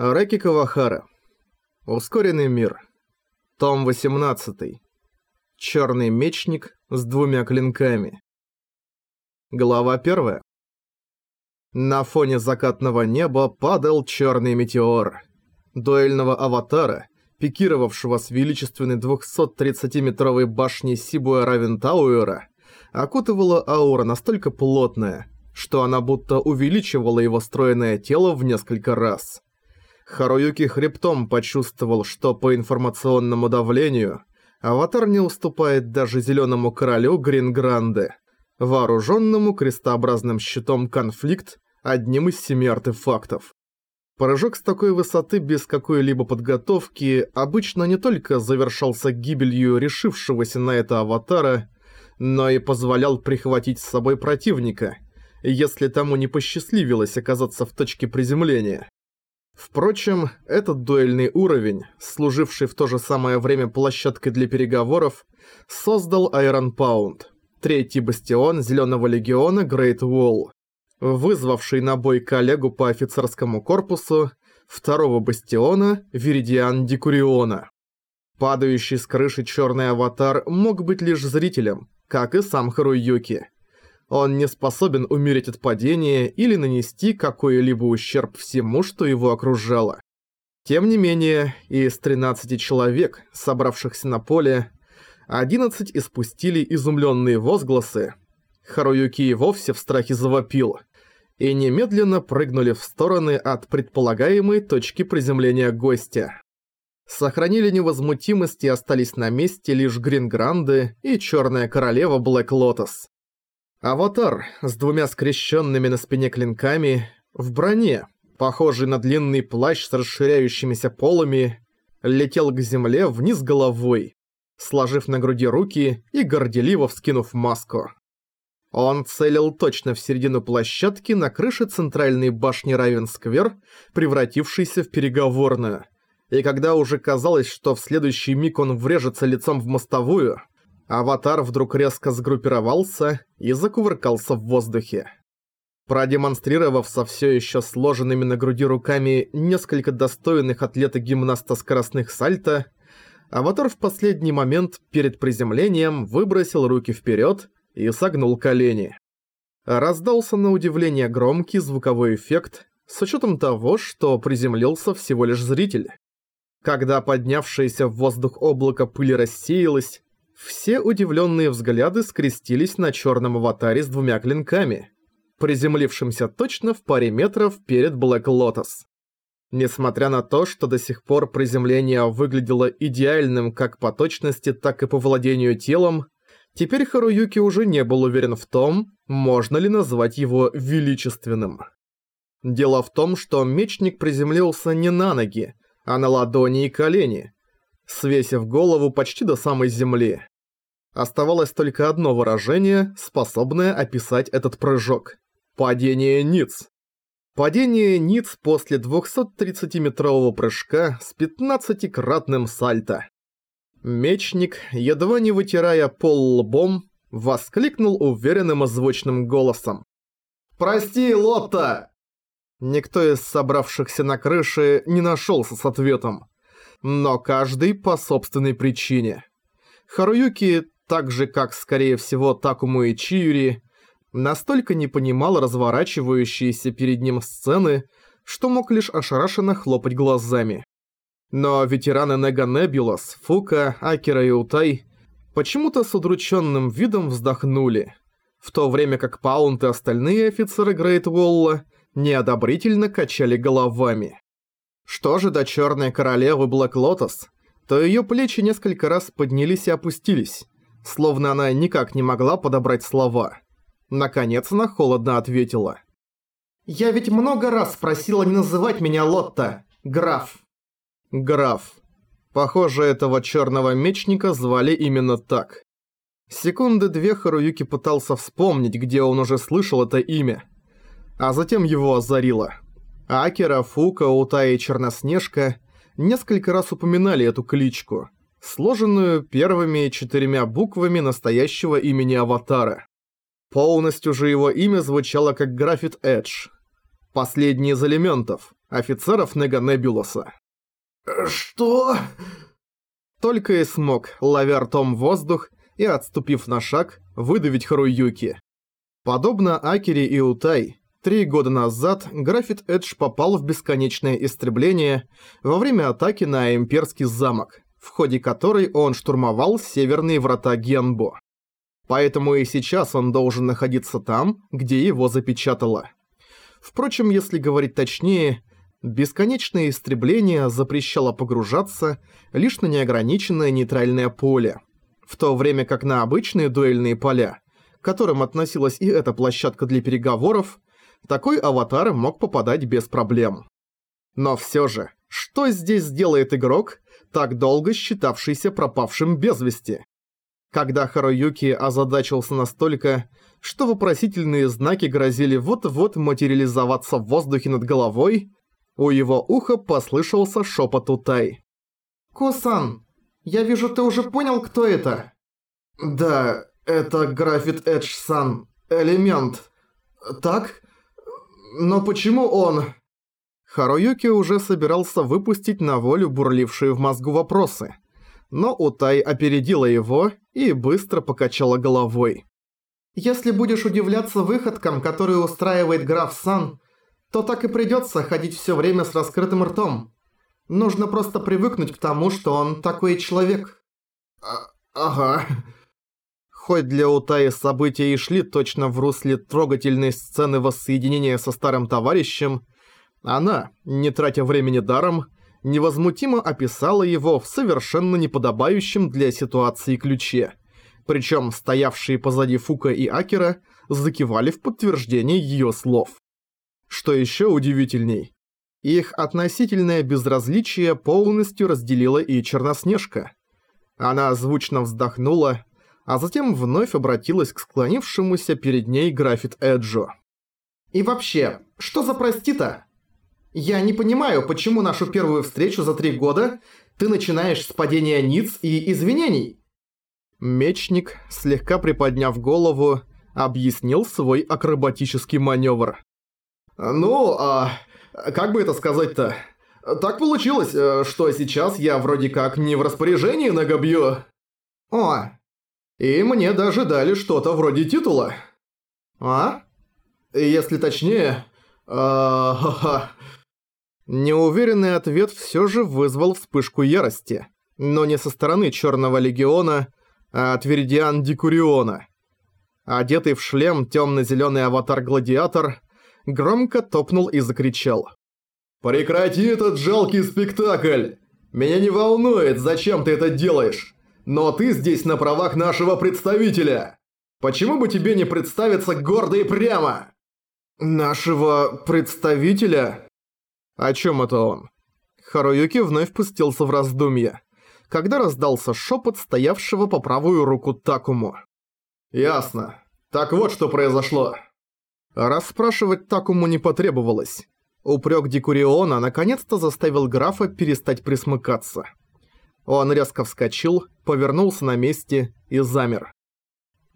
Рэки Кавахара. Ускоренный мир. Том 18. Чёрный мечник с двумя клинками. Глава 1. На фоне закатного неба падал чёрный метеор. Дуэльного аватара, пикировавшего с величественной 230-метровой башни Сибуя Равентауэра, окутывала аура настолько плотная, что она будто увеличивала его стройное тело в несколько раз. Харуюки хребтом почувствовал, что по информационному давлению аватар не уступает даже зеленому королю Грингранде, вооруженному крестообразным щитом конфликт одним из семи артефактов. Прыжок с такой высоты без какой-либо подготовки обычно не только завершался гибелью решившегося на это аватара, но и позволял прихватить с собой противника – если тому не посчастливилось оказаться в точке приземления. Впрочем, этот дуэльный уровень, служивший в то же самое время площадкой для переговоров, создал Iron Pound, третий бастион Зелёного Легиона Great Wall, вызвавший на бой коллегу по офицерскому корпусу второго бастиона Виридиан Декуриона. Падающий с крыши чёрный аватар мог быть лишь зрителем, как и сам Харуюки – он не способен умереть от падения или нанести какой-либо ущерб всему, что его окружало. Тем не менее, из 13 человек, собравшихся на поле, 11 испустили изумленные возгласы. Харуюки и вовсе в страхе завопил, и немедленно прыгнули в стороны от предполагаемой точки приземления гостя. Сохранили невозмутимость и остались на месте лишь Грингранды и Черная Королева Блэк Лотос. Аватар с двумя скрещенными на спине клинками, в броне, похожий на длинный плащ с расширяющимися полами, летел к земле вниз головой, сложив на груди руки и горделиво вскинув маску. Он целил точно в середину площадки на крыше центральной башни Равенсквер, превратившейся в переговорную. И когда уже казалось, что в следующий миг он врежется лицом в мостовую, Аватар вдруг резко сгруппировался и закувыркался в воздухе. Продемонстрировав со все еще сложенными на груди руками несколько достойных атлета-гимнаста скоростных сальто, Аватар в последний момент перед приземлением выбросил руки вперед и согнул колени. Раздался на удивление громкий звуковой эффект, с учетом того, что приземлился всего лишь зритель. Когда поднявшееся в воздух облако пыли рассеялось, все удивленные взгляды скрестились на черном аватаре с двумя клинками, приземлившимся точно в паре метров перед Блэк Лотос. Несмотря на то, что до сих пор приземление выглядело идеальным как по точности, так и по владению телом, теперь Харуюки уже не был уверен в том, можно ли назвать его величественным. Дело в том, что мечник приземлился не на ноги, а на ладони и колени – свесив голову почти до самой земли. Оставалось только одно выражение, способное описать этот прыжок. Падение ниц. Падение ниц после 230-метрового прыжка с 15-кратным сальто. Мечник, едва не вытирая пол лбом, воскликнул уверенным озвучным голосом. «Прости, Лотта!» Никто из собравшихся на крыше не нашелся с ответом но каждый по собственной причине. Харуюки, так же как, скорее всего, Такуму и Чиюри, настолько не понимал разворачивающиеся перед ним сцены, что мог лишь ошарашенно хлопать глазами. Но ветераны Нега Небулас, Фука, Акера и Утай почему-то с удрученным видом вздохнули, в то время как Паунт и остальные офицеры Грейт Уолла неодобрительно качали головами. Что же до Черной Королевы Блэк Лотос, то ее плечи несколько раз поднялись и опустились, словно она никак не могла подобрать слова. Наконец она холодно ответила. «Я ведь много раз просила не называть меня Лотта, граф». Граф. Похоже, этого черного мечника звали именно так. Секунды две Харуюки пытался вспомнить, где он уже слышал это имя. А затем его озарило. Акера, Фука, Ута и Черноснежка несколько раз упоминали эту кличку, сложенную первыми четырьмя буквами настоящего имени Аватара. Полностью же его имя звучало как Графит Эдж. Последний из элементов, офицеров Нега Небулоса. «Что?» Только и смог, ловя ртом воздух и, отступив на шаг, выдавить Харуюки. Подобно Акере и Утай, три года назад Графит Эдж попал в бесконечное истребление во время атаки на Имперский замок, в ходе которой он штурмовал северные врата Генбо. Поэтому и сейчас он должен находиться там, где его запечатало. Впрочем, если говорить точнее, бесконечное истребление запрещало погружаться лишь на неограниченное нейтральное поле, в то время как на обычные дуэльные поля, к которым относилась и эта площадка для переговоров, такой аватар мог попадать без проблем. Но все же, что здесь сделает игрок, так долго считавшийся пропавшим без вести? Когда Харуюки озадачился настолько, что вопросительные знаки грозили вот-вот материализоваться в воздухе над головой, у его уха послышался шепот Утай. «Кусан, я вижу, ты уже понял, кто это?» «Да, это Графит Эдж-сан, элемент. Так? Но почему он...» Харуюки уже собирался выпустить на волю бурлившие в мозгу вопросы – но Утай опередила его и быстро покачала головой. «Если будешь удивляться выходкам, которые устраивает граф Сан, то так и придется ходить все время с раскрытым ртом. Нужно просто привыкнуть к тому, что он такой человек». А «Ага». Хоть для Утаи события и шли точно в русле трогательной сцены воссоединения со старым товарищем, она, не тратя времени даром, невозмутимо описала его в совершенно неподобающем для ситуации ключе. Причем стоявшие позади Фука и Акера закивали в подтверждение ее слов. Что еще удивительней, их относительное безразличие полностью разделила и Черноснежка. Она звучно вздохнула, а затем вновь обратилась к склонившемуся перед ней графит Эджо. «И вообще, что за прости-то?» Я не понимаю, почему нашу первую встречу за три года ты начинаешь с падения ниц и извинений?» Мечник, слегка приподняв голову, объяснил свой акробатический маневр. «Ну, а как бы это сказать-то? Так получилось, э, что сейчас я вроде как не в распоряжении Нагобью. О, и мне даже дали что-то вроде титула. А? Если точнее... Ха -ха. Неуверенный ответ все же вызвал вспышку ярости, но не со стороны Черного Легиона, а от Веридиан Дикуриона. Одетый в шлем темно-зеленый аватар-гладиатор громко топнул и закричал. «Прекрати этот жалкий спектакль! Меня не волнует, зачем ты это делаешь, но ты здесь на правах нашего представителя! Почему бы тебе не представиться гордо и прямо?» «Нашего представителя?» О чем это он? Харуюки вновь пустился в раздумья, когда раздался шепот стоявшего по правую руку Такому. «Ясно. Так вот, что произошло». Расспрашивать Такому не потребовалось. Упрек Дикуриона наконец-то заставил графа перестать присмыкаться. Он резко вскочил, повернулся на месте и замер.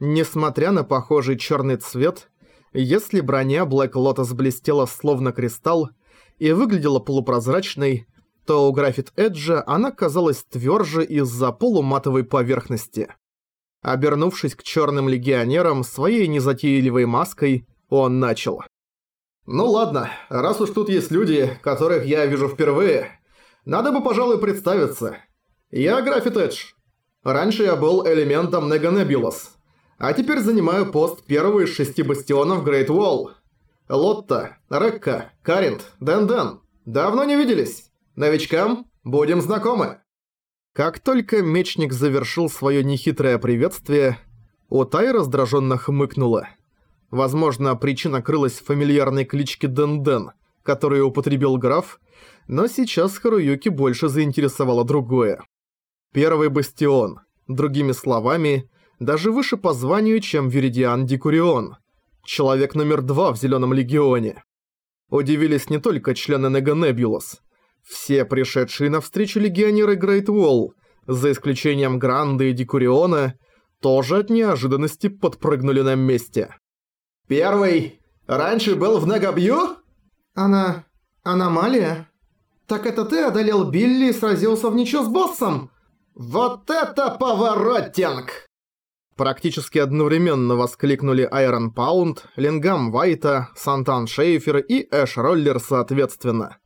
Несмотря на похожий черный цвет, если броня Блэк Лотос блестела словно кристалл, и выглядела полупрозрачной, то у Графит Эджа она казалась тверже из-за полуматовой поверхности. Обернувшись к черным легионерам своей незатейливой маской, он начал. «Ну ладно, раз уж тут есть люди, которых я вижу впервые, надо бы, пожалуй, представиться. Я Графит Эдж. Раньше я был элементом Неганебулос, а теперь занимаю пост первого из шести бастионов Грейт Уолл. Лотта, Рекка, Каринт, Дэн-Дэн. Давно не виделись. Новичкам будем знакомы». Как только мечник завершил свое нехитрое приветствие, Утай раздраженно хмыкнула. Возможно, причина крылась в фамильярной кличке Дэн-Дэн, которую употребил граф, но сейчас Харуюки больше заинтересовало другое. Первый бастион, другими словами, даже выше по званию, чем Веридиан Дикурион, человек номер два в Зеленом Легионе. Удивились не только члены Неганебулос. Все пришедшие на встречу легионеры Грейт Уолл, за исключением Гранда и Дикуриона, тоже от неожиданности подпрыгнули на месте. «Первый раньше был в Нагабью?» «Она... Аномалия? Так это ты одолел Билли и сразился в ничего с боссом? Вот это поворотинг! Практически одновременно воскликнули Айрон Паунд, Лингам Вайта, Сантан Шейфер и Эш Роллер соответственно.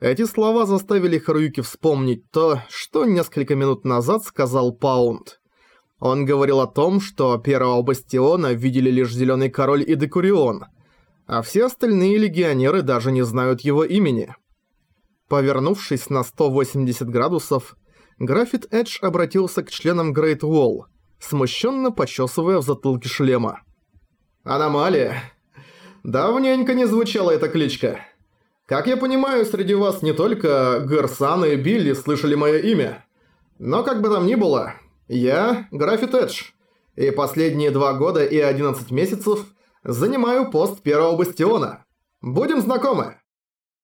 Эти слова заставили Харуюки вспомнить то, что несколько минут назад сказал Паунд. Он говорил о том, что первого бастиона видели лишь Зелёный Король и Декурион, а все остальные легионеры даже не знают его имени. Повернувшись на 180 градусов, Графит Эдж обратился к членам Грейт Уолл, смущенно почесывая в затылке шлема. «Аномалия. Давненько не звучала эта кличка. Как я понимаю, среди вас не только Герсан и Билли слышали мое имя. Но как бы там ни было, я Графит Эдж, и последние два года и 11 месяцев занимаю пост первого бастиона. Будем знакомы».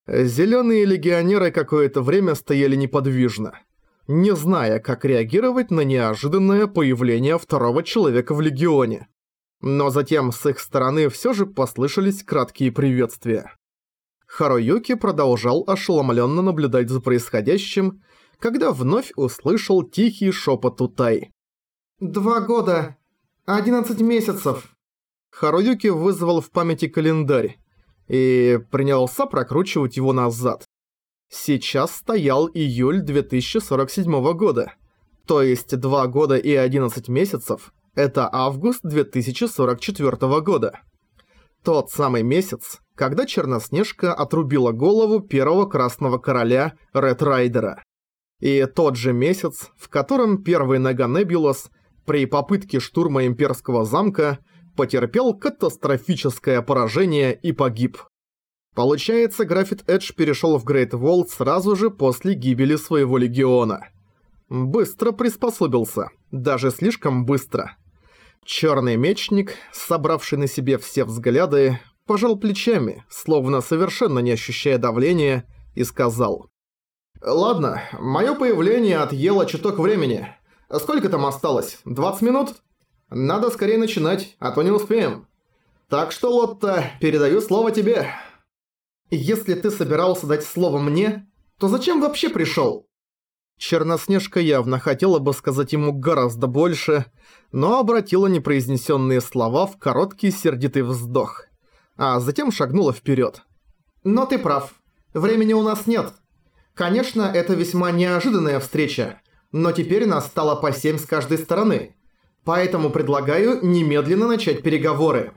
Зелёные легионеры какое-то время стояли неподвижно не зная, как реагировать на неожиданное появление второго человека в Легионе. Но затем с их стороны всё же послышались краткие приветствия. Харуюки продолжал ошеломлённо наблюдать за происходящим, когда вновь услышал тихий шёпот Утай. «Два года. Одиннадцать месяцев». Харуюки вызвал в памяти календарь и принялся прокручивать его назад. Сейчас стоял июль 2047 года. То есть 2 года и 11 месяцев – это август 2044 года. Тот самый месяц, когда Черноснежка отрубила голову первого Красного Короля Ред Райдера. И тот же месяц, в котором первый Неганебулос при попытке штурма Имперского замка потерпел катастрофическое поражение и погиб. Получается, Графит Эдж перешел в Грейт Волт сразу же после гибели своего легиона. Быстро приспособился, даже слишком быстро. Черный мечник, собравший на себе все взгляды, пожал плечами, словно совершенно не ощущая давления, и сказал. «Ладно, мое появление отъело чуток времени. Сколько там осталось? 20 минут? Надо скорее начинать, а то не успеем. Так что, Лотта, передаю слово тебе». Если ты собирался дать слово мне, то зачем вообще пришел? Черноснежка явно хотела бы сказать ему гораздо больше, но обратила непроизнесенные слова в короткий сердитый вздох, а затем шагнула вперед. Но ты прав. Времени у нас нет. Конечно, это весьма неожиданная встреча, но теперь нас стало по семь с каждой стороны. Поэтому предлагаю немедленно начать переговоры.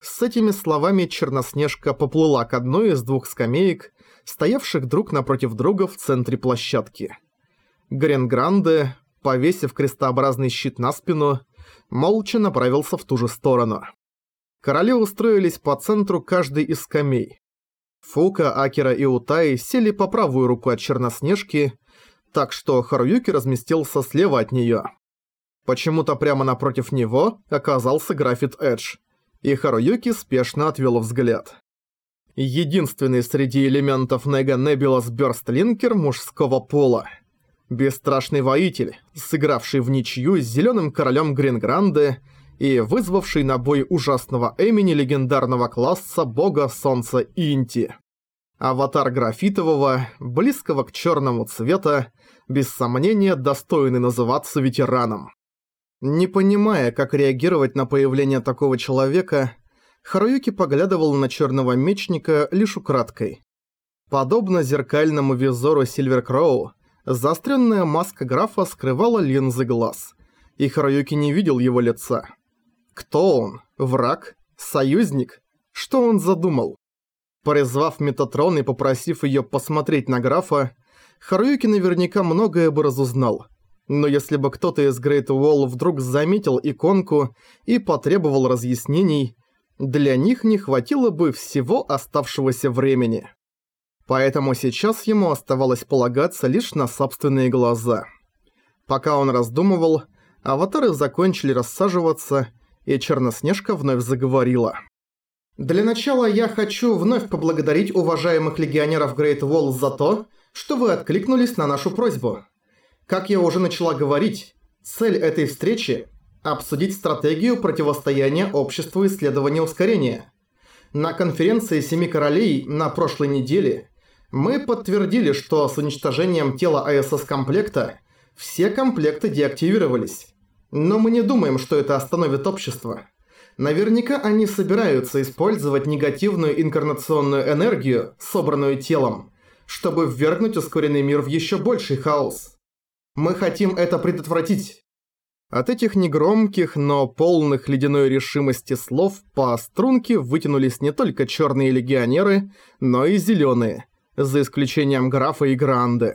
С этими словами Черноснежка поплыла к одной из двух скамеек, стоявших друг напротив друга в центре площадки. Гренгранде, повесив крестообразный щит на спину, молча направился в ту же сторону. Короли устроились по центру каждой из скамей. Фука, Акера и Утай сели по правую руку от Черноснежки, так что Харуюки разместился слева от неё. Почему-то прямо напротив него оказался Графит Эдж – и Харуюки спешно отвел взгляд. Единственный среди элементов Нега Небулас Бёрстлинкер мужского пола. Бесстрашный воитель, сыгравший в ничью с Зелёным Королем Грингранде и вызвавший на бой ужасного Эмини легендарного класса бога Солнца Инти. Аватар графитового, близкого к черному цвета, без сомнения достойный называться ветераном. Не понимая, как реагировать на появление такого человека, Харуюки поглядывал на черного мечника лишь украдкой. Подобно зеркальному визору Сильвер Кроу, заостренная маска графа скрывала линзы глаз, и Харуюки не видел его лица. Кто он? Враг? Союзник? Что он задумал? Призвав Метатрон и попросив ее посмотреть на графа, Харуюки наверняка многое бы разузнал – но если бы кто-то из Great Wall вдруг заметил иконку и потребовал разъяснений, для них не хватило бы всего оставшегося времени. Поэтому сейчас ему оставалось полагаться лишь на собственные глаза. Пока он раздумывал, аватары закончили рассаживаться, и Черноснежка вновь заговорила. «Для начала я хочу вновь поблагодарить уважаемых легионеров Great Wall за то, что вы откликнулись на нашу просьбу. Как я уже начала говорить, цель этой встречи – обсудить стратегию противостояния обществу исследования ускорения. На конференции Семи Королей на прошлой неделе мы подтвердили, что с уничтожением тела АСС-комплекта все комплекты деактивировались. Но мы не думаем, что это остановит общество. Наверняка они собираются использовать негативную инкарнационную энергию, собранную телом, чтобы ввергнуть ускоренный мир в еще больший хаос. Мы хотим это предотвратить. От этих негромких, но полных ледяной решимости слов по струнке вытянулись не только черные легионеры, но и зеленые, за исключением графа и Гранды.